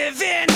live in